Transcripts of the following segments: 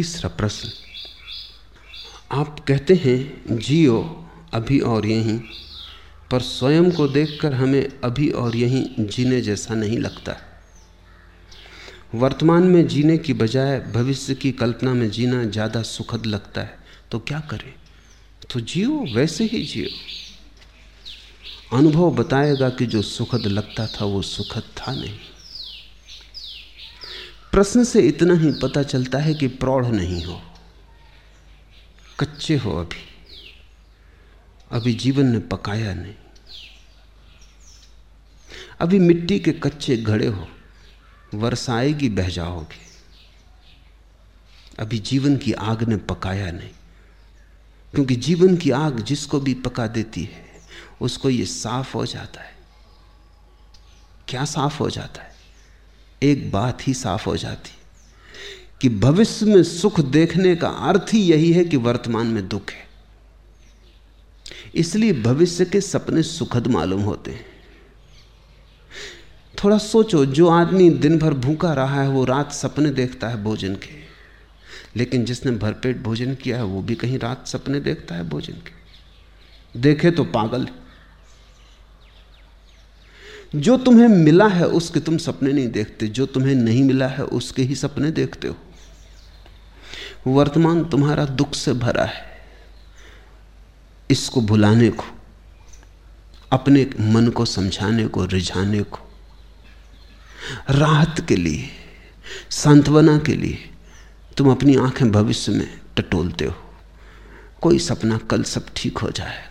तीसरा प्रश्न। आप कहते हैं, जियो, अभी और यहीं। पर स्वयं को देखकर हमें अभी और यहीं जीने जैसा नहीं लगता। वर्तमान में जीने की बजाय भविष्य की कल्पना में जीना ज़्यादा सुखद लगता है। तो क्या करें? तो जियो, वैसे ही जियो। अनुभव बताएगा कि जो सुखद लगता था, वो सुखद था नहीं। प्रश्न से इतना ही पता चलता है कि प्रौढ़ नहीं हो। कच्चे हो अभी। अभी जीवन ने पकाया नहीं। अभी मिट्टी के कच्चे घड़े हो। वर्षा आएगी बह जाओगे। अभी जीवन की आग ने पकाया नहीं। क्योंकि जीवन की आग जिसको भी पका देती है, उसको ये साफ़ हो जाता है। क्या साफ़ हो जाता है? एक बात ही साफ़ हो जाती कि भविष्य में सुख देखने का अर्थ ही यही है कि वर्तमान में दुख है। इसलिए भविष्य के सपने सुखद मालूम होते हैं। थोड़ा सोचो, जो आदमी दिन भर भूखा रहा है, वो रात सपने देखता है भोजन के। लेकिन जिसने भरपेट भोजन किया है, वो भी कहीं रात सपने देखता है भोजन के। देखे तो पागल है। जो तुम्हें मिला है उसके तुम सपने नहीं देखते, जो तुम्हें नहीं मिला है उसके ही सपने देखते हो। वर्तमान तुम्हारा दुख से भरा है। इसको भुलाने को, अपने मन को समझाने को, रिझाने को, राहत के लिए, सांत्वना के लिए तुम अपनी आँखें भविष्य में टटोलते हो। कोई सपना कल सब ठीक हो जाएगा।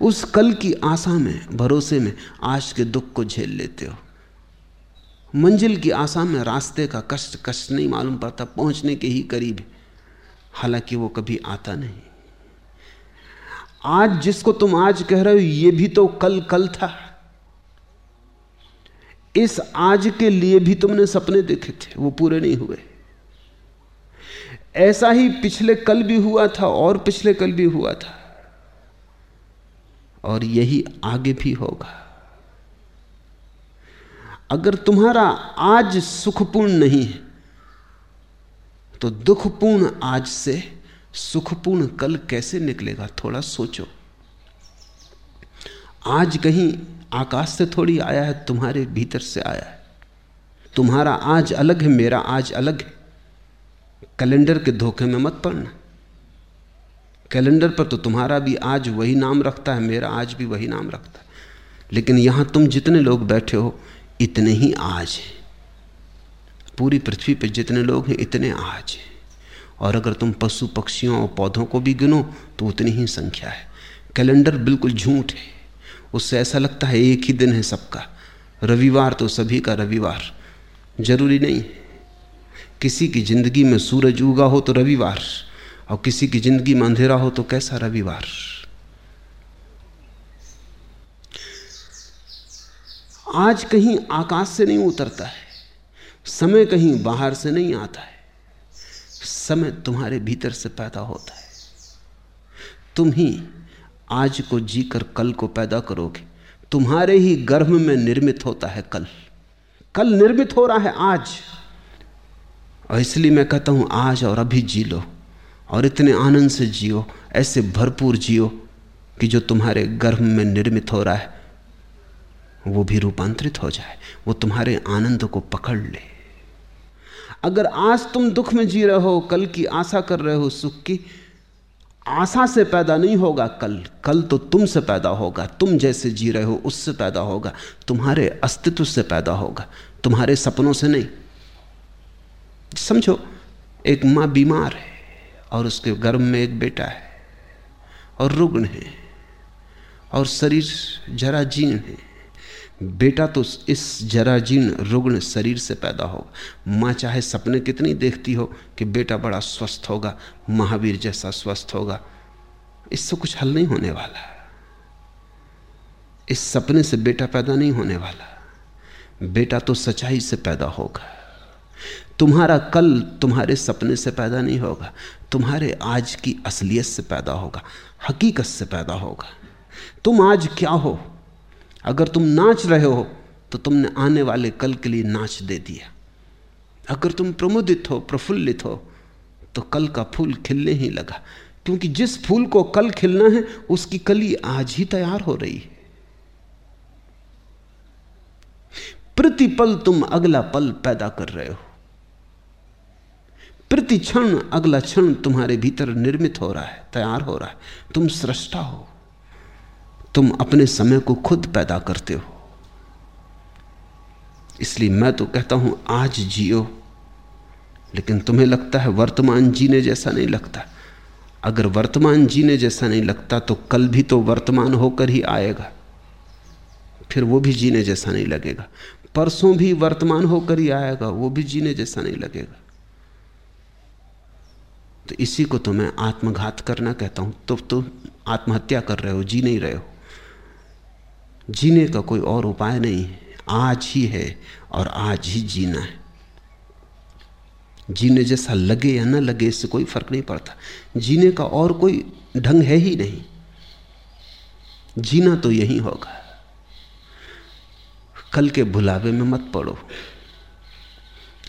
उस कल की आशा में, भरोसे में आज के दुख को झेल लेते हो। मंजिल की आशा में रास्ते का कष्ट कष्ट नहीं मालूम पड़ता, पहुँचने के ही करीब। हालाँकि वो कभी आता नहीं। आज जिसको तुम आज कह रहे हो, ये भी तो कल कल था। इस आज के लिए भी तुमने सपने देखे थे, वो पूरे नहीं हुए। ऐसा ही पिछले कल भी हुआ था, और पिछले कल भी हुआ था। और यही आगे भी होगा। अगर तुम्हारा आज सुखपूर्ण नहीं है तो दुखपूर्ण आज से सुखपूर्ण कल कैसे निकलेगा, थोड़ा सोचो। आज कहीं आकाश से थोड़ी आया है, तुम्हारे भीतर से आया है। तुम्हारा आज अलग है, मेरा आज अलग है। कैलेंडर के धोखे में मत पड़ना। कैलेंडर पर तो तुम्हारा भी आज वही नाम रखता है, मेरा आज भी वही नाम रखता है। लेकिन यहाँ तुम जितने लोग बैठे हो, इतने ही आज हैं। पूरी पृथ्वी पर जितने लोग हैं, इतने आज हैं। और अगर तुम पशु पक्षियों और पौधों को भी गिनो तो उतनी ही संख्या है। कैलेंडर बिल्कुल झूठ है। उससे ऐसा लगता है, एक ही दिन है सबका। रविवार तो सभी का रविवार। ज़रूरी नहीं किसी की ज़िंदगी में सूरज उगा हो तो रविवार। और किसी की ज़िंदगी में अंधेरा हो तो कैसा रविवार? आज कहीं आकाश से नहीं उतरता है, समय कहीं बाहर से नहीं आता है, समय तुम्हारे भीतर से पैदा होता है। तुम ही आज को जीकर कल को पैदा करोगे, तुम्हारे ही गर्भ में निर्मित होता है कल। कल निर्मित हो रहा है आज, और इसलिए मैं कहता हूँ आज और अभी जी लो। और इतने आनंद से जियो, ऐसे भरपूर जियो कि जो तुम्हारे गर्भ में निर्मित हो रहा है, वो भी रूपांतरित हो जाए, वो तुम्हारे आनंद को पकड़ ले। अगर आज तुम दुख में जी रहे हो, कल की आशा कर रहे हो, सुख की, आशा से पैदा नहीं होगा कल कल तो तुमसे पैदा होगा, तुम जैसे जी रहे हो उससे पैदा होगा, तुम्हारे अस्तित्व से पैदा होगा, तुम्हारे सपनों से नहीं। समझो, एक माँ बीमार है। और उसके गर्भ में एक बेटा है, और रुग्ण है, और शरीर जरा जीर्ण है। बेटा तो इस जराजीर्ण रुग्ण शरीर से पैदा होगा। माँ चाहे सपने कितनी देखती हो कि बेटा बड़ा स्वस्थ होगा, महावीर जैसा स्वस्थ होगा, इससे कुछ हल नहीं होने वाला। इस सपने से बेटा पैदा नहीं होने वाला। बेटा तो सच्चाई से पैदा होगा। तुम्हारा कल तुम्हारे सपने से पैदा नहीं होगा, तुम्हारे आज की असलियत से पैदा होगा, हकीकत से पैदा होगा। तुम आज क्या हो? अगर तुम नाच रहे हो तो तुमने आने वाले कल के लिए नाच दे दिया। अगर तुम प्रमुदित हो, प्रफुल्लित हो तो कल का फूल खिलने ही लगा, क्योंकि जिस फूल को कल खिलना है, उसकी कली आज ही तैयार हो रही है। प्रतिपल तुम अगला पल पैदा कर रहे हो। प्रति क्षण अगला क्षण तुम्हारे भीतर निर्मित हो रहा है, तैयार हो रहा है। तुम सृष्टा हो। तुम अपने समय को खुद पैदा करते हो। इसलिए मैं तो कहता हूँ, आज जियो। लेकिन तुम्हें लगता है वर्तमान जीने जैसा नहीं लगता। अगर वर्तमान जीने जैसा नहीं लगता तो कल भी तो वर्तमान होकर ही आएगा। फिर वो भी जीने जैसा नहीं लगेगा। परसों भी वर्तमान होकर ही आएगा, वो भी जीने जैसा नहीं लगेगा। तो इसी को तो मैं आत्मघात करना कहता हूँ। तो तुम तो आत्महत्या कर रहे हो, जी नहीं रहे हो। जीने का कोई और उपाय नहीं है। आज ही है और आज ही जीना है। जीने जैसा लगे या ना लगे, इससे कोई फ़र्क नहीं पड़ता। जीने का और कोई ढंग है ही नहीं। जीना तो यही होगा। कल के भुलावे में मत पड़ो।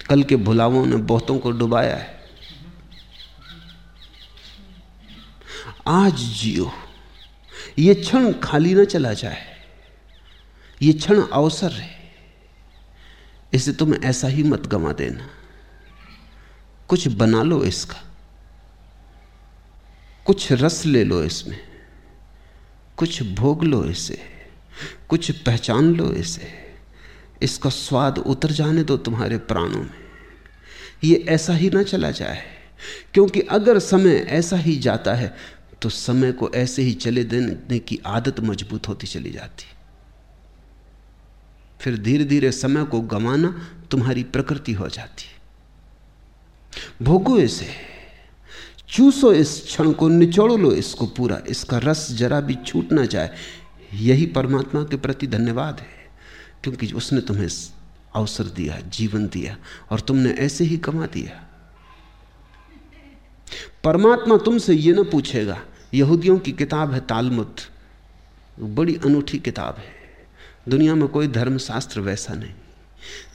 कल के भुलावों ने बहुतों को डुबाया है। आज जियो। ये क्षण खाली ना चला जाए। ये क्षण अवसर है। इसे तुम ऐसा ही मत गवा देना। कुछ बना लो इसका। कुछ रस ले लो इसमें। कुछ भोग लो इसे। कुछ पहचान लो इसे। इसका स्वाद उतर जाने दो तुम्हारे प्राणों में। ये ऐसा ही ना चला जाए। क्योंकि अगर समय ऐसा ही जाता है तो समय को ऐसे ही चले देने की आदत मज़बूत होती चली जाती। फिर धीरे धीरे समय को गमाना तुम्हारी प्रकृति हो जाती। भोगो इसे, चूसो इस क्षण को, निचोड़ लो इसको पूरा, इसका रस जरा भी छूट ना जाए। यही परमात्मा के प्रति धन्यवाद है, क्योंकि उसने तुम्हें अवसर दिया, जीवन दिया, और तुमने ऐसे ही कमा दिया। परमात्मा तुमसे यह ना पूछेगा यहूदियों की किताब है तालमुद बड़ी अनूठी किताब है। दुनिया में कोई धर्मशास्त्र वैसा नहीं।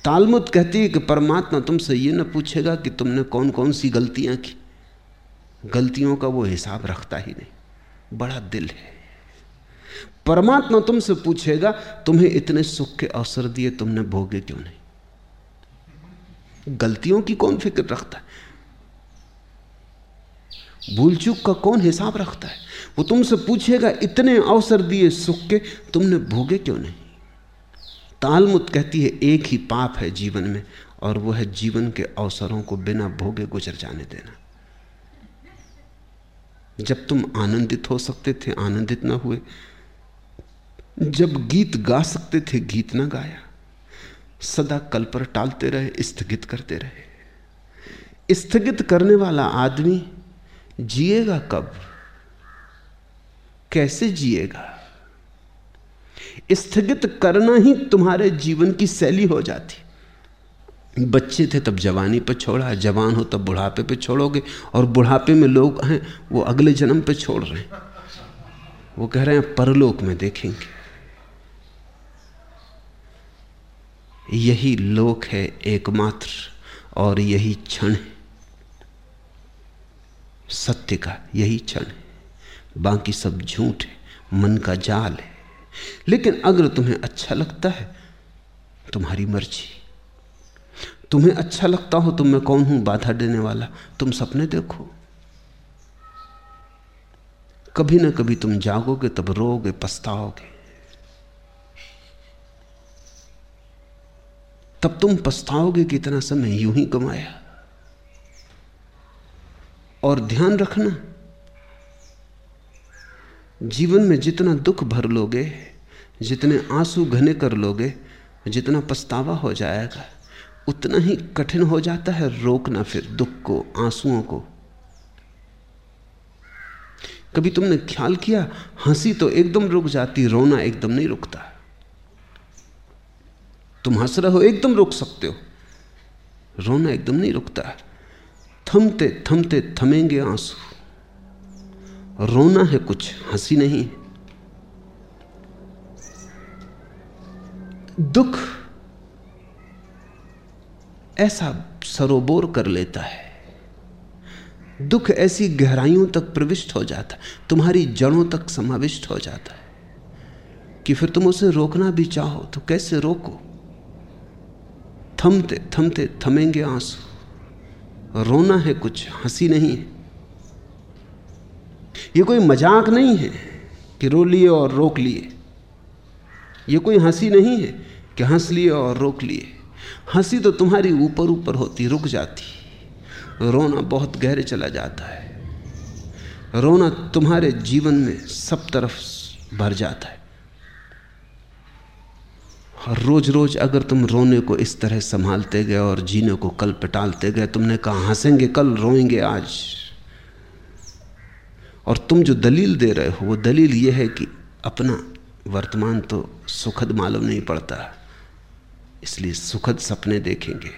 तालमुद कहती है कि परमात्मा तुमसे यह ना पूछेगा कि तुमने कौन कौन सी गलतियाँ की। गलतियों का वो हिसाब रखता ही नहीं। बड़ा दिल है। परमात्मा तुमसे पूछेगा, तुम्हें इतने सुख के अवसर दिए तुमने भोगे क्यों नहीं? गलतियों की कौन फ़िक्र रखता है? भूल चूक का कौन हिसाब रखता है? वो तुमसे पूछेगा, इतने अवसर दिए सुख के, तुमने भोगे क्यों नहीं? तालमुत कहती है, एक ही पाप है जीवन में, और वो है जीवन के अवसरों को बिना भोगे गुजर जाने देना. जब तुम आनंदित हो सकते थे, आनंदित ना हुए, जब गीत गा सकते थे, गीत ना गाया, सदा कल पर टालते रहे, स्थगित करते रहे। स्थगित करने वाला आदमी जिएगा कब? कैसे जिएगा? स्थगित करना ही तुम्हारे जीवन की शैली हो जाती। बच्चे थे तब जवानी पर छोड़ा, जवान हो तब बुढ़ापे पे छोड़ोगे, और बुढ़ापे में लोग हैं, वो अगले जन्म पे छोड़ रहे हैं। वो कह रहे हैं, परलोक में देखेंगे। यही लोक है एकमात्र, और यही क्षण है। सत्य का यही क्षण है। बाकी सब झूठ है, मन का जाल है। लेकिन अगर तुम्हें अच्छा लगता है, तुम्हारी मर्ज़ी। तुम्हें अच्छा लगता हो तो मैं कौन हूँ बाधा देने वाला? तुम सपने देखो। कभी ना कभी तुम जागोगे, तब रोगे, पछताओगे। तब तुम पछताओगे कि इतना समय यूँ ही कमाया। और ध्यान रखना। जीवन में जितना दुख भर लोगे, जितने आँसू घने कर लोगे, जितना पछतावा हो जाएगा, उतना ही कठिन हो जाता है रोकना फिर दुख को, आंसुओं को। कभी तुमने ख्याल किया, हँसी तो एकदम रुक जाती, रोना एकदम नहीं रुकता। तुम हंस रहे हो, एकदम रुक सकते हो। रोना एकदम नहीं रुकता। थमते थमते थमेंगे आँसू। रोना है कुछ, हँसी नहीं। दुख ऐसा सरोबोर कर लेता है। दुख ऐसी गहराइयों तक प्रविष्ट हो जाता है, तुम्हारी जड़ों तक समाविष्ट हो जाता है कि फिर तुम उसे रोकना भी चाहो तो कैसे रोको? थमते थमते, थमेंगे आँसू। रोना है कुछ, हँसी नहीं है। ये कोई मज़ाक नहीं है कि रो लिए और रोक लिए। ये कोई हँसी नहीं है कि हंस लिए और रोक लिए। हँसी तो तुम्हारी ऊपर ऊपर होती, रुक जाती। रोना बहुत गहरे चला जाता है। रोना तुम्हारे जीवन में सब तरफ़ भर जाता है। और रोज रोज अगर तुम रोने को इस तरह संभालते गए और जीने को कल पटालते गए, तुमने कहा, हंसेंगे, कल रोएँगे आज। और तुम जो दलील दे रहे हो, वो दलील ये है कि अपना वर्तमान तो सुखद मालूम नहीं पड़ता। इसलिए सुखद सपने देखेंगे।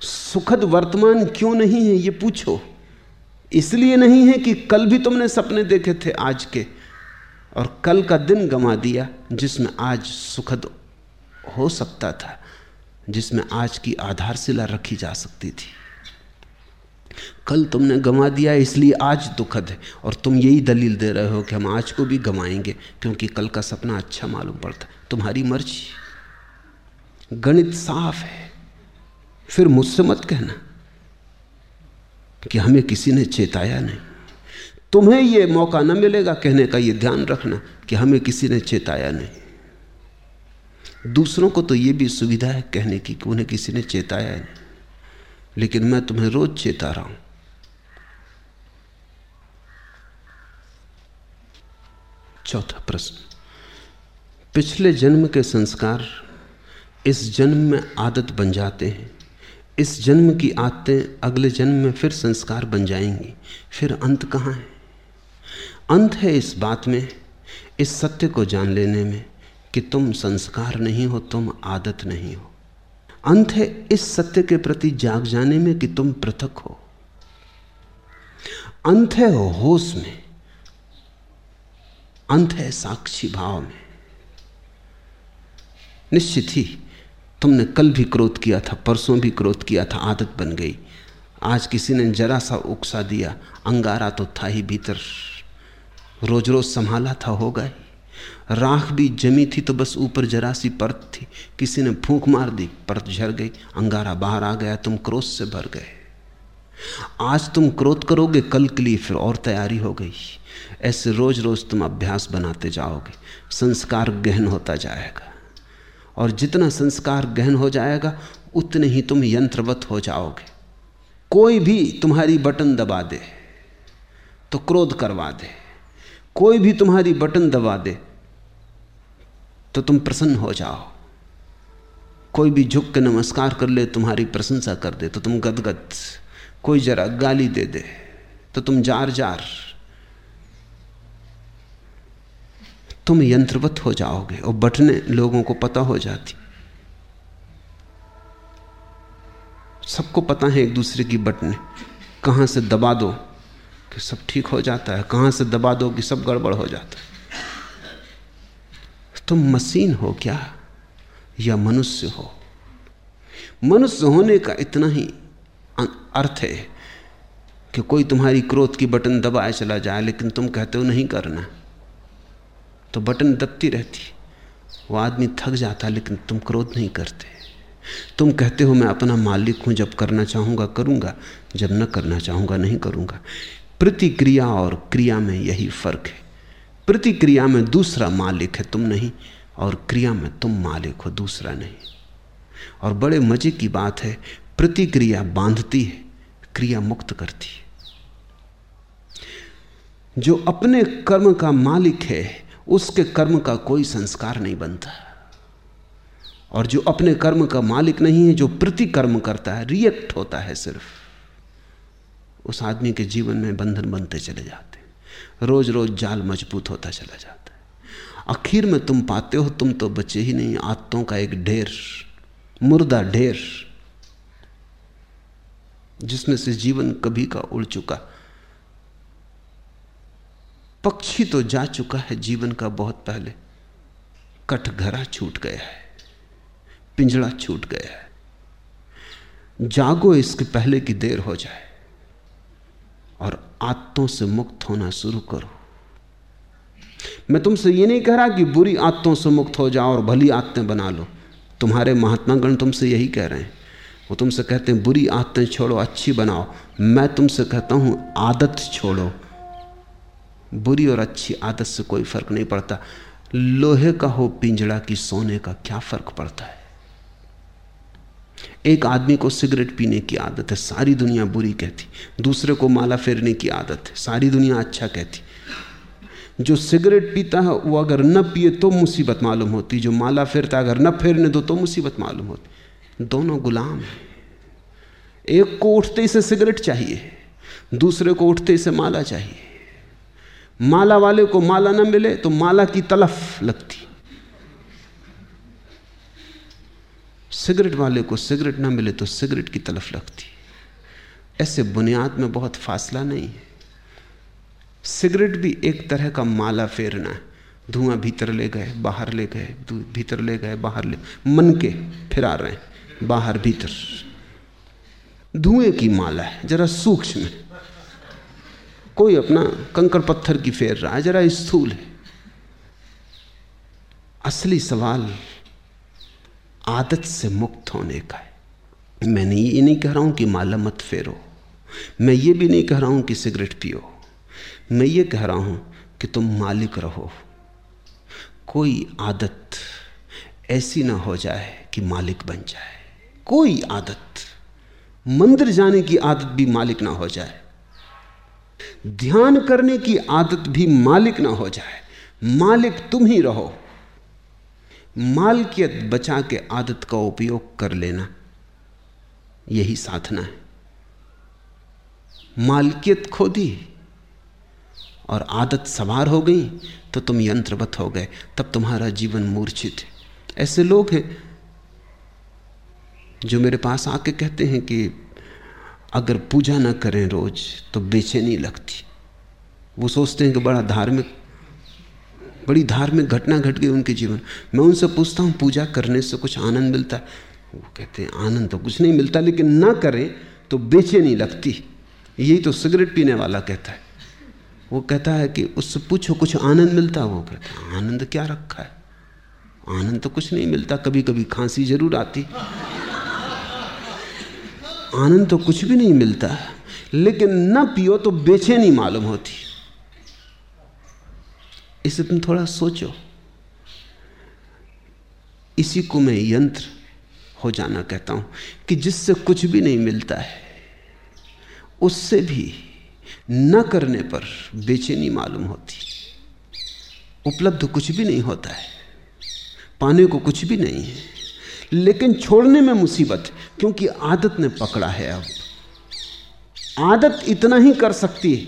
सुखद वर्तमान क्यों नहीं है, ये पूछो। इसलिए नहीं है कि कल भी तुमने सपने देखे थे आज के। और कल का दिन गंवा दिया, जिसमें आज सुखद हो सकता था, जिसमें आज की आधारशिला रखी जा सकती थी। कल तुमने गंवा दिया, इसलिए आज दुखद है, और तुम यही दलील दे रहे हो कि हम आज को भी गंवाएँगे, क्योंकि कल का सपना अच्छा मालूम पड़ता। तुम्हारी मर्ज़ी। गणित साफ़ है। फिर मुझसे मत कहना कि हमें किसी ने चेताया नहीं। तुम्हें यह मौका न मिलेगा कहने का यह ध्यान रखना कि हमें किसी ने चेताया नहीं। दूसरों को तो ये भी सुविधा है कहने की कि उन्हें किसी ने चेताया नहीं। लेकिन मैं तुम्हें रोज चेता रहा हूँ। चौथा प्रश्न। पिछले जन्म के संस्कार इस जन्म में आदत बन जाते हैं। इस जन्म की आदतें अगले जन्म में फिर संस्कार बन जाएँगी। फिर अंत कहाँ है? अंत है इस बात में, इस सत्य को जान लेने में। कि तुम संस्कार नहीं हो, तुम आदत नहीं हो। अंत है इस सत्य के प्रति जाग जाने में कि तुम पृथक हो। अंत है होश में। अंत है साक्षी भाव में। निश्चित ही तुमने कल भी क्रोध किया था, परसों भी क्रोध किया था, आदत बन गई। आज किसी ने जरा सा उकसा दिया, अंगारा तो था ही भीतर। रोज रोज संभाला था, होगा ही। राख भी जमी थी तो बस ऊपर जरा सी परत थी। किसी ने फूंक मार दी, परत झर गई, अंगारा बाहर आ गया, तुम क्रोध से भर गए। आज तुम क्रोध करोगे, कल के लिए फिर और तैयारी हो गई। ऐसे रोज रोज तुम अभ्यास बनाते जाओगे, संस्कार गहन होता जाएगा। और जितना संस्कार गहन हो जाएगा, उतने ही तुम यंत्रवत हो जाओगे। कोई भी तुम्हारी बटन दबा दे तो क्रोध करवा दे। कोई भी तुम्हारी बटन दबा दे तो तुम प्रसन्न हो जाओ। कोई भी झुक के नमस्कार कर ले, तुम्हारी प्रशंसा कर दे तो तुम गदगद, कोई जरा गाली दे दे तो तुम जार जार। तुम यंत्रवत हो जाओगे और बटने लोगों को पता हो जाती। सबको पता है एक दूसरे की बटने। कहाँ से दबा दो कि सब ठीक हो जाता है, कहाँ से दबा दो कि सब गड़बड़ हो जाता है। तुम मशीन हो क्या? या मनुष्य हो? मनुष्य होने का इतना ही अर्थ है कि कोई तुम्हारी क्रोध की बटन दबाए चला जाए, लेकिन तुम कहते हो नहीं करना। तो बटन दबती रहती, वो आदमी थक जाता, लेकिन तुम क्रोध नहीं करते। तुम कहते हो, मैं अपना मालिक हूँ, जब करना चाहूँगा, करूँगा, जब न करना चाहूँगा, नहीं करूँगा। प्रतिक्रिया और क्रिया में यही फ़र्क है। प्रतिक्रिया में दूसरा मालिक है तुम नहीं, और क्रिया में तुम मालिक हो, दूसरा नहीं। और बड़े मज़े की बात है, प्रतिक्रिया बांधती है, क्रिया मुक्त करती है। जो अपने कर्म का मालिक है, उसके कर्म का कोई संस्कार नहीं बनता। और जो अपने कर्म का मालिक नहीं है, जो प्रतिकर्म करता है, रिएक्ट होता है सिर्फ़। उस आदमी के जीवन में बंधन बनते चले जाते रोज रोज जाल मज़बूत होता चला जाता है। आखिर में तुम पाते हो, तुम तो बचे ही नहीं, आत्तों का एक ढेर, मुर्दा ढेर, जिसमें से जीवन कभी का उड़ चुका। पक्षी तो जा चुका है, जीवन का बहुत पहले। कटघरा छूट गया है, पिंजड़ा छूट गया है। जागो इसके पहले की देर हो जाए। और आत्तों से मुक्त होना शुरू करो। मैं तुमसे ये नहीं कह रहा कि बुरी आदतों से मुक्त हो जाओ और भली आदतें बना लो। तुम्हारे महात्मागण तुमसे यही कह रहे हैं। वो तुमसे कहते हैं, बुरी आदतें छोड़ो, अच्छी बनाओ। मैं तुमसे कहता हूँ, आदत छोड़ो। बुरी और अच्छी आदत से कोई फ़र्क नहीं पड़ता। लोहे का हो, पिंजड़ा की सोने का क्या फ़र्क पड़ता है? एक आदमी को सिगरेट पीने की आदत है, सारी दुनिया बुरी कहती। दूसरे को माला फेरने की आदत है, सारी दुनिया अच्छा कहती। जो सिगरेट पीता है, वो अगर न पिए तो मुसीबत मालूम होती। जो माला फेरता अगर न फेरने दो तो मुसीबत मालूम होती। दोनों गुलाम हैं। एक को उठते से सिगरेट चाहिए, दूसरे को उठते से माला चाहिए। माला वाले को माला ना मिले तो माला की तलफ लगती। सिगरेट वाले को सिगरेट ना मिले तो सिगरेट की तलफ लगती। ऐसे बुनियाद में बहुत फासला नहीं है। सिगरेट भी एक तरह का माला फेरना है। धुआँ भीतर ले गए, बाहर ले गए भीतर ले गए, बाहर ले, मन के फिरा रहे हैं, बाहर भीतर। धुएँ की माला है, जरा सूक्ष्म है। कोई अपना कंकर पत्थर की फेर रहा है, जरा स्थूल है। असली सवाल आदत से मुक्त होने का है। मैंने ये नहीं कह रहा हूँ कि माला मत फेरो। मैं ये भी नहीं कह रहा हूँ कि सिगरेट पियो। मैं ये कह रहा हूँ कि तुम मालिक रहो। कोई आदत ऐसी ना हो जाए कि मालिक बन जाए। कोई आदत। मंदिर जाने की आदत भी मालिक ना हो जाए। ध्यान करने की आदत भी मालिक ना हो जाए। मालिक तुम ही रहो। मालकियत बचा के आदत का उपयोग कर लेना। यही साधना है। मालकियत खो दी और आदत सवार हो गई तो तुम यंत्रवत हो गए, तब तुम्हारा जीवन मूर्छित है। ऐसे लोग हैं जो मेरे पास आके कहते हैं कि अगर पूजा ना करें रोज तो बेचैनी लगती। वो सोचते हैं कि बड़ा धार्मिक बड़ी धार्मिक घटना घट गई उनके जीवन। मैं उनसे पूछता हूँ, पूजा करने से कुछ आनंद मिलता है? वो कहते हैं, आनंद तो कुछ नहीं मिलता, लेकिन ना करें तो बेचैनी लगती। यही तो सिगरेट पीने वाला कहता है। वो कहता है कि उससे पूछो, कुछ आनंद मिलता? वो कहता है, आनंद क्या रखा है? आनंद तो कुछ नहीं मिलता कभी कभी खांसी ज़रूर आती। आनंद तो कुछ भी नहीं मिलता, लेकिन न पियो तो बेचैनी मालूम होती। इसे तुम थोड़ा सोचो। इसी को मैं यंत्र हो जाना कहता हूँ कि जिससे कुछ भी नहीं मिलता है, उससे भी न करने पर बेचैनी मालूम होती। उपलब्ध कुछ भी नहीं होता है, पाने को कुछ भी नहीं है, लेकिन छोड़ने में मुसीबत, क्योंकि आदत ने पकड़ा है अब। आदत इतना ही कर सकती है,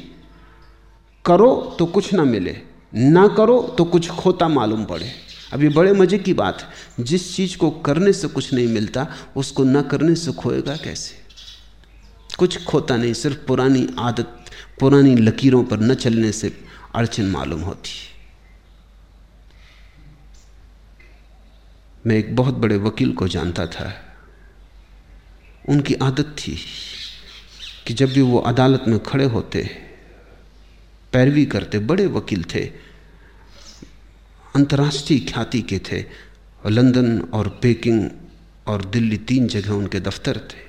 करो तो कुछ ना मिले। ना करो तो कुछ खोता मालूम पड़े। अब ये बड़े मज़े की बात है। जिस चीज़ को करने से कुछ नहीं मिलता, उसको ना करने से खोएगा कैसे? कुछ खोता नहीं, सिर्फ़ पुरानी आदत, पुरानी लकीरों पर न चलने से अड़चन मालूम होती मैं एक बहुत बड़े वकील को जानता था। उनकी आदत थी कि जब भी वो अदालत में खड़े होते पैरवी करते, बड़े वकील थे। अंतर्राष्ट्रीय ख्याति के थे और लंदन और पेकिंग और दिल्ली तीन जगह उनके दफ्तर थे।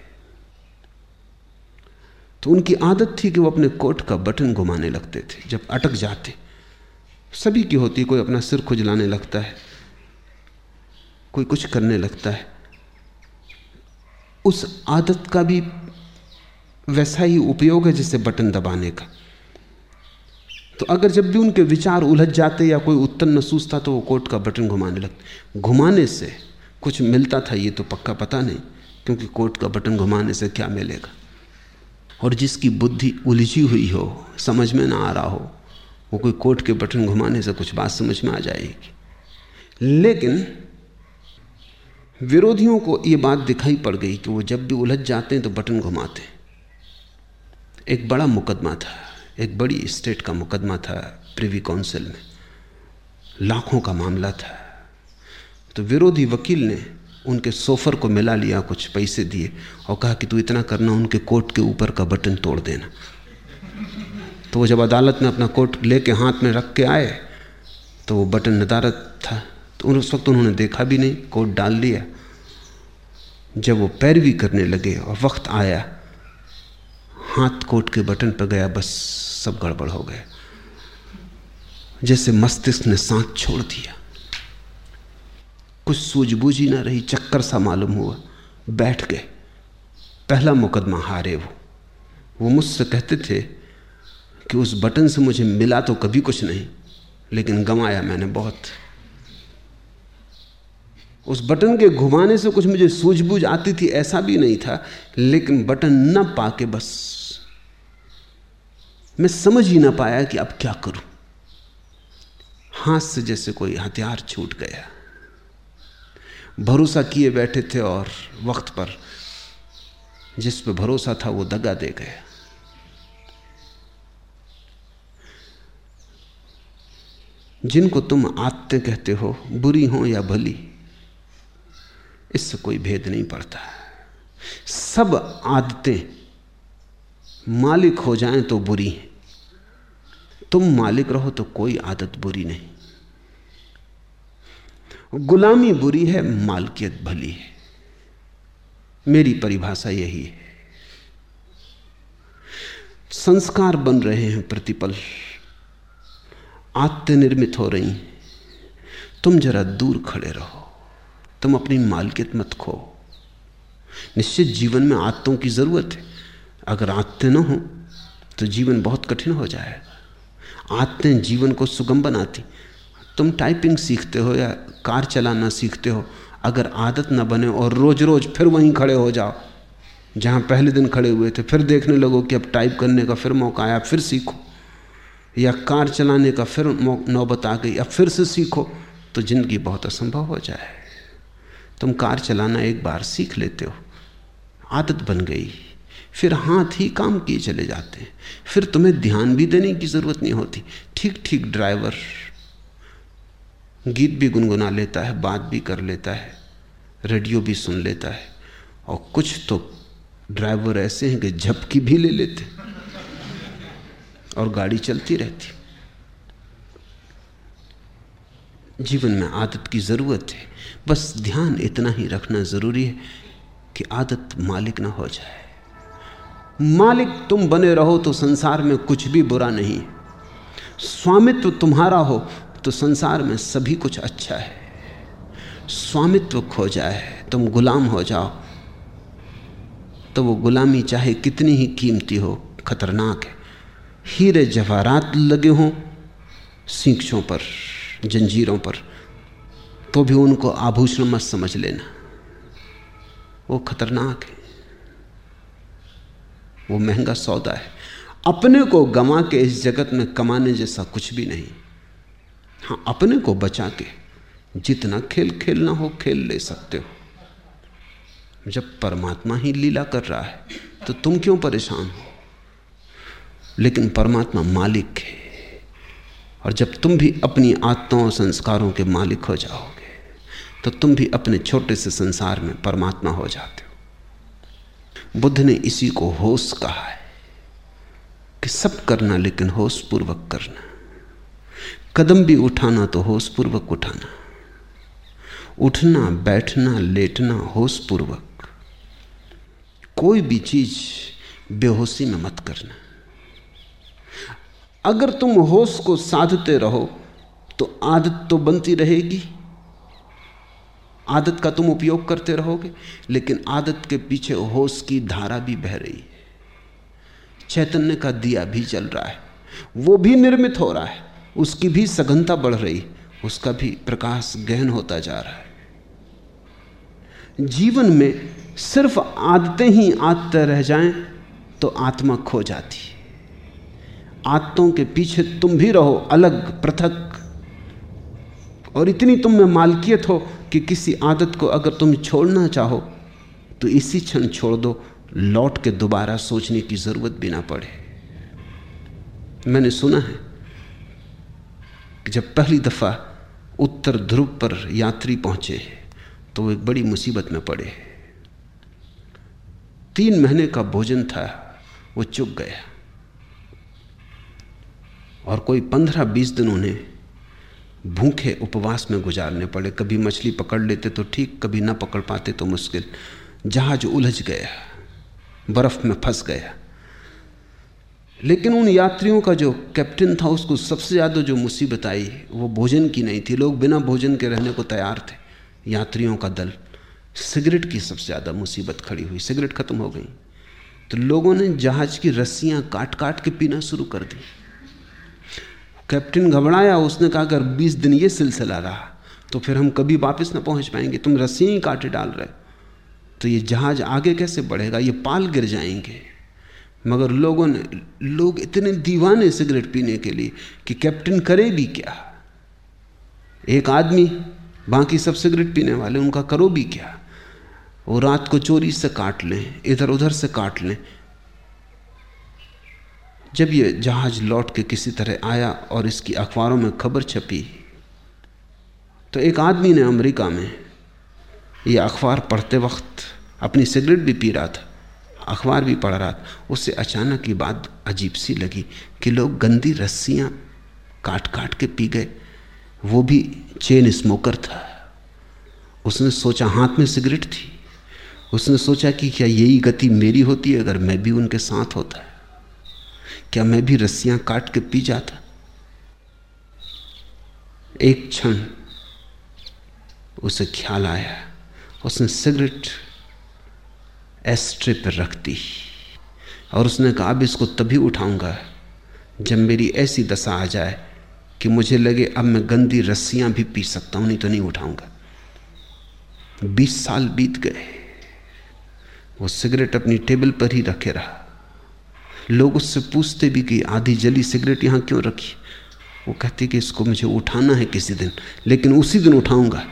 तो उनकी आदत थी कि वो अपने कोट का बटन घुमाने लगते थे, जब अटक जाते। सभी की होती, कोई अपना सिर खुजलाने लगता है, कोई कुछ करने लगता है। उस आदत का भी वैसा ही उपयोग है जैसे बटन दबाने का। तो अगर जब भी उनके विचार उलझ जाते या कोई उत्तर न सूझता तो वो कोट का बटन घुमाने लगते। घुमाने से कुछ मिलता था, ये तो पक्का पता नहीं, क्योंकि कोट का बटन घुमाने से क्या मिलेगा? और जिसकी बुद्धि उलझी हुई हो, समझ में ना आ रहा हो, वो कोई कोट के बटन घुमाने से कुछ बात समझ में आ जाएगी। लेकिन विरोधियों को ये बात दिखाई पड़ गई कि वो जब भी उलझ जाते हैं तो बटन घुमाते हैं। एक बड़ा मुकदमा था। एक बड़ी स्टेट का मुकदमा था प्रिवी काउंसिल में। लाखों का मामला था। तो विरोधी वकील ने उनके सोफर को मिला लिया, कुछ पैसे दिए और कहा कि तू इतना करना, उनके कोट के ऊपर का बटन तोड़ देना। तो वो जब अदालत में अपना कोट लेके हाथ में रख के आए तो वो बटन नदारत था। तो उस वक्त उन्होंने देखा भी नहीं कोट डाल लिया जब वो पैरवी करने लगे और वक्त आया हाथ कोट के बटन पर गया, बस सब गड़बड़ हो गया जैसे मस्तिष्क ने सांस छोड़ दिया। कुछ सूझबूझ ही ना रही, चक्कर सा मालूम हुआ। बैठ गए। पहला मुकदमा हारे वो। वो मुझसे कहते थे कि उस बटन से मुझे मिला तो कभी कुछ नहीं, लेकिन गंवाया मैंने बहुत। उस बटन के घुमाने से कुछ मुझे सूझबूझ आती थी, ऐसा भी नहीं था, लेकिन बटन न पाके बस मैं समझ ही ना पाया कि अब क्या करूँ। हाथ से जैसे कोई हथियार छूट गया। भरोसा किए बैठे थे और वक्त पर जिस पर भरोसा था वो दगा दे गया जिनको तुम आते कहते हो, बुरी हो या भली, इससे कोई भेद नहीं पड़ता। सब आदतें मालिक हो जाएँ तो बुरी है। तुम मालिक रहो तो कोई आदत बुरी नहीं। गुलामी बुरी है, मालकियत भली है। मेरी परिभाषा यही है। संस्कार बन रहे हैं प्रतिपल। आत्य निर्मित हो रही तुम जरा दूर खड़े रहो। तुम अपनी मालकियत मत खो। निश्चित जीवन में आत्तों की ज़रूरत है। अगर आत्ते न हो तो जीवन बहुत कठिन हो जाएगा आत्तें जीवन को सुगम बनाती। तुम टाइपिंग सीखते हो या कार चलाना सीखते हो, अगर आदत ना बने और रोज रोज फिर वहीं खड़े हो जाओ, जहाँ पहले दिन खड़े हुए थे, फिर देखने लगो कि अब टाइप करने का फिर मौका आया, फिर सीखो। या कार चलाने का फिर नौबत आ गई अब फिर से सीखो तो ज़िंदगी बहुत असंभव हो जाए। तुम कार चलाना एक बार सीख लेते हो, आदत बन गई। फिर हाथ ही काम किए चले जाते हैं। फिर तुम्हें ध्यान भी देने की ज़रूरत नहीं होती। ठीक ठीक ड्राइवर गीत भी गुनगुना लेता है, बात भी कर लेता है, रेडियो भी सुन लेता है। और कुछ तो ड्राइवर ऐसे हैं कि झपकी भी ले लेते और गाड़ी चलती रहती। जीवन में आदत की ज़रूरत है। बस ध्यान इतना ही रखना ज़रूरी है कि आदत मालिक ना हो जाए। मालिक, तुम बने रहो तो संसार में कुछ भी बुरा नहीं। स्वामित्व तुम्हारा हो तो संसार में सभी कुछ अच्छा है। स्वामित्व खो जाए, तुम गुलाम हो जाओ। तो वो गुलामी चाहे कितनी ही कीमती हो, खतरनाक है। हीरे जवाहरात लगे हों, सीखों पर, जंजीरों पर तो भी उनको आभूषण मत समझ लेना। वो खतरनाक है। वो महँगा सौदा है। अपने को गंवा के इस जगत में कमाने जैसा कुछ भी नहीं। हाँ अपने को बचा के जितना खेल खेलना हो खेल ले सकते हो। जब परमात्मा ही लीला कर रहा है तो तुम क्यों परेशान हो? लेकिन परमात्मा मालिक है। और जब तुम भी अपनी आत्माओं संस्कारों के मालिक हो जाओगे तो तुम भी अपने छोटे से संसार में परमात्मा हो जाते हो। बुद्ध ने इसी को होश कहा है कि सब करना लेकिन होश पूर्वक करना। कदम भी उठाना तो होश पूर्वक उठाना। उठना, बैठना, लेटना होश पूर्वक कोई भी चीज़ बेहोशी में मत करना। अगर तुम होश को साधते रहो तो आदत तो बनती रहेगी। आदत का तुम उपयोग करते रहोगे, लेकिन आदत के पीछे होश की धारा भी बह रही है। चैतन्य का दिया भी चल रहा है, वो भी निर्मित हो रहा है, उसकी भी सघनता बढ़ रही उसका भी प्रकाश गहन होता जा रहा है। जीवन में सिर्फ़ आदतें ही आदतें रह जाएँ तो आत्मा खो जाती है। आदतों के पीछे तुम भी रहो, अलग, पृथक और इतनी तुम में मालकियत हो कि किसी आदत को अगर तुम छोड़ना चाहो तो इसी क्षण छोड़ दो। लौट के दोबारा सोचने की ज़रूरत भी ना पड़े। मैंने सुना है कि जब पहली दफ़ा उत्तर ध्रुव पर यात्री पहुँचे तो एक बड़ी मुसीबत में पड़े। तीन महीने का भोजन था, वो चुक गया। और कोई पंद्रह बीस दिन उन्हें भूखे उपवास में गुजारने पड़े। कभी मछली पकड़ लेते तो ठीक, कभी ना पकड़ पाते तो मुश्किल। जहाज़ उलझ गया, बर्फ़ में फंस गया। लेकिन उन यात्रियों का जो कैप्टन था, उसको सबसे ज़्यादा जो मुसीबत आई, वो भोजन की नहीं थी। लोग बिना भोजन के रहने को तैयार थे। यात्रियों का दल, सिगरेट की सबसे ज़्यादा मुसीबत खड़ी हुई। सिगरेट खत्म हो गई। तो लोगों ने जहाज़ की रस्सियाँ काट काट के पीना शुरू कर दी। कैप्टन घबराया, उसने कहा, अगर बीस दिन ये सिलसिला रहा तो फिर हम कभी वापस ना पहुँच पाएँगे। तुम रस्सी ही काटे डाल रहे तो ये जहाज़ आगे कैसे बढ़ेगा? ये पाल गिर जाएँगे। मगर लोगों ने, लोग इतने दीवाने सिगरेट पीने के लिए कि कैप्टन करे भी क्या? एक आदमी, बाकी सब सिगरेट पीने वाले, उनका करो भी क्या? वो रात को चोरी से काट लें इधर उधर से काट लें। जब ये जहाज़ लौट के किसी तरह आया और इसकी अखबारों में खबर छपी तो एक आदमी ने अमेरिका में ये अखबार पढ़ते वक्त अपनी सिगरेट भी पी रहा था, अखबार भी पढ़ रहा था। उससे अचानक ये बात अजीब सी लगी कि लोग गंदी रस्सियाँ काट काट के पी गए। वो भी चेन स्मोकर था। उसने सोचा हाथ में सिगरेट थी। उसने सोचा कि क्या यही गति मेरी होती है अगर मैं भी उनके साथ होता। है क्या मैं भी रस्सियाँ काट के पी जाता? एक क्षण उसे ख्याल आया। उसने सिगरेट एस्ट्रे पर रख दी। और उसने कहा, अब इसको तभी उठाऊँगा जब मेरी ऐसी दशा आ जाए कि मुझे लगे अब मैं गंदी रस्सियाँ भी पी सकता हूँ, नहीं तो नहीं उठाऊँगा। बीस साल बीत गए। वो सिगरेट अपनी टेबल पर ही रखे रहा। लोग उससे पूछते भी कि आधी जली सिगरेट यहाँ क्यों रखी? वो कहती कि इसको मुझे उठाना है किसी दिन, लेकिन उसी दिन उठाऊँगा।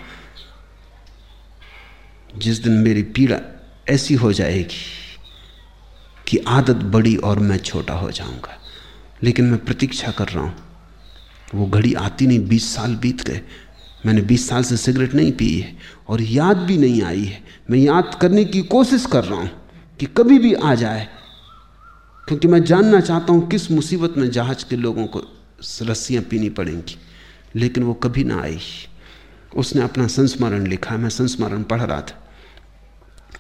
जिस दिन मेरी पीड़ा ऐसी हो जाएगी कि आदत बड़ी और मैं छोटा हो जाऊँगा। लेकिन मैं प्रतीक्षा कर रहा हूँ, वो घड़ी आती नहीं, बीस साल बीत गए। मैंने बीस साल से सिगरेट नहीं पी है और याद भी नहीं आई है। मैं याद करने की कोशिश कर रहा हूँ कि कभी भी आ जाए क्योंकि मैं जानना चाहता हूँ किस मुसीबत में जहाज़ के लोगों को रस्सियाँ पीनी पड़ेंगी, लेकिन वो कभी ना आई। उसने अपना संस्मरण लिखा, मैं संस्मरण पढ़ रहा था।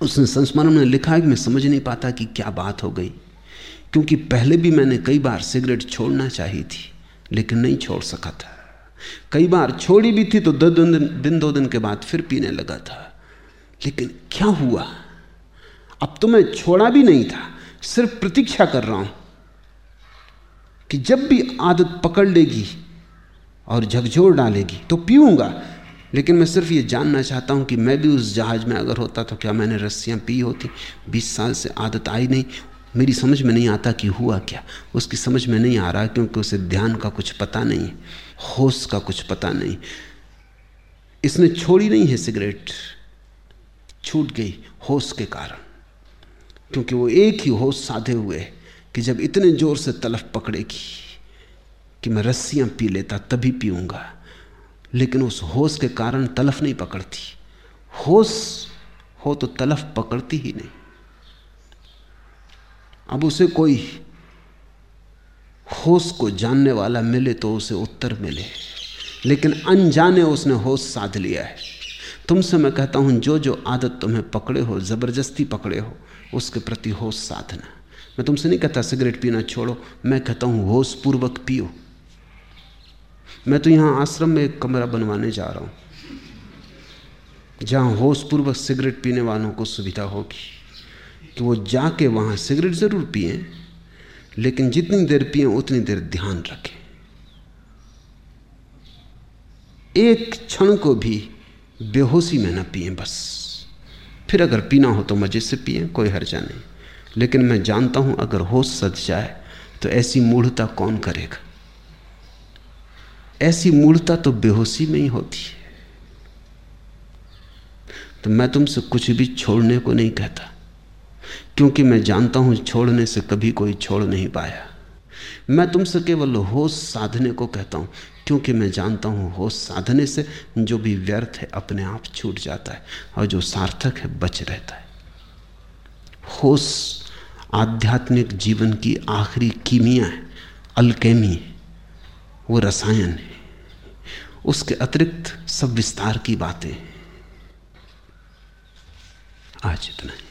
उसने संस्मरण में लिखा कि मैं समझ नहीं पाता कि क्या बात हो गई, क्योंकि पहले भी मैंने कई बार सिगरेट छोड़ना चाहिए थी, लेकिन नहीं छोड़ सका था। कई बार छोड़ी भी थी तो दो दिन दिन, दो दिन के बाद फिर पीने लगा था। लेकिन क्या हुआ? अब तो मैं छोड़ा भी नहीं था। सिर्फ़ प्रतीक्षा कर रहा हूँ कि जब भी आदत पकड़ लेगी और झकझोर डालेगी तो पीऊँगा। लेकिन मैं सिर्फ़ ये जानना चाहता हूँ कि मैं भी उस जहाज़ में अगर होता तो क्या मैंने रस्सियाँ पी होती? बीस साल से आदत आई नहीं। मेरी समझ में नहीं आता कि हुआ क्या। उसकी समझ में नहीं आ रहा क्योंकि उसे ध्यान का कुछ पता नहीं, होश का कुछ पता नहीं। इसने छोड़ी नहीं है सिगरेट। छूट गई होश के कारण। क्योंकि वो एक ही होश साधे हुए कि जब इतने ज़ोर से तलफ पकड़ेगी कि मैं रस्सियाँ पी लेता, तभी पीऊँगा। लेकिन उस होश के कारण तलफ नहीं पकड़ती। होश हो तो तलफ पकड़ती ही नहीं। अब उसे कोई होश को जानने वाला मिले तो उसे उत्तर मिले। लेकिन अनजाने उसने होश साध लिया है। तुमसे मैं कहता हूँ जो जो आदत तुम्हें पकड़े हो, ज़बरदस्ती पकड़े हो उसके प्रति होश साधना। मैं तुमसे नहीं कहता, सिगरेट पीना छोड़ो, मैं कहता हूँ होश पूर्वक पियो। मैं तो यहाँ आश्रम में एक कमरा बनवाने जा रहा हूँ, जहाँ होश पूर्वक सिगरेट पीने वालों को सुविधा होगी। कि वो जाके वहाँ सिगरेट ज़रूर पिए, लेकिन जितनी देर पिए, उतनी देर ध्यान रखें। एक क्षण को भी बेहोशी में न पिए बस। फिर अगर पीना हो तो मज़े से पिए, कोई हर्जा नहीं। लेकिन मैं जानता हूँ, अगर होश सज जाए तो ऐसी मूढ़ता कौन करेगा? ऐसी मूढ़ता तो बेहोशी में ही होती है। तो मैं तुमसे कुछ भी छोड़ने को नहीं कहता, क्योंकि मैं जानता हूँ, छोड़ने से कभी कोई छोड़ नहीं पाया। मैं तुमसे केवल होश साधने को कहता हूँ क्योंकि मैं जानता हूँ होश साधने से जो भी व्यर्थ है अपने आप छूट जाता है और जो सार्थक है बच रहता है। होश आध्यात्मिक जीवन की आखिरी कीमिया है, अल्केमी वो रसायन है। उसके अतिरिक्त सब विस्तार की बातें आज इतना ही।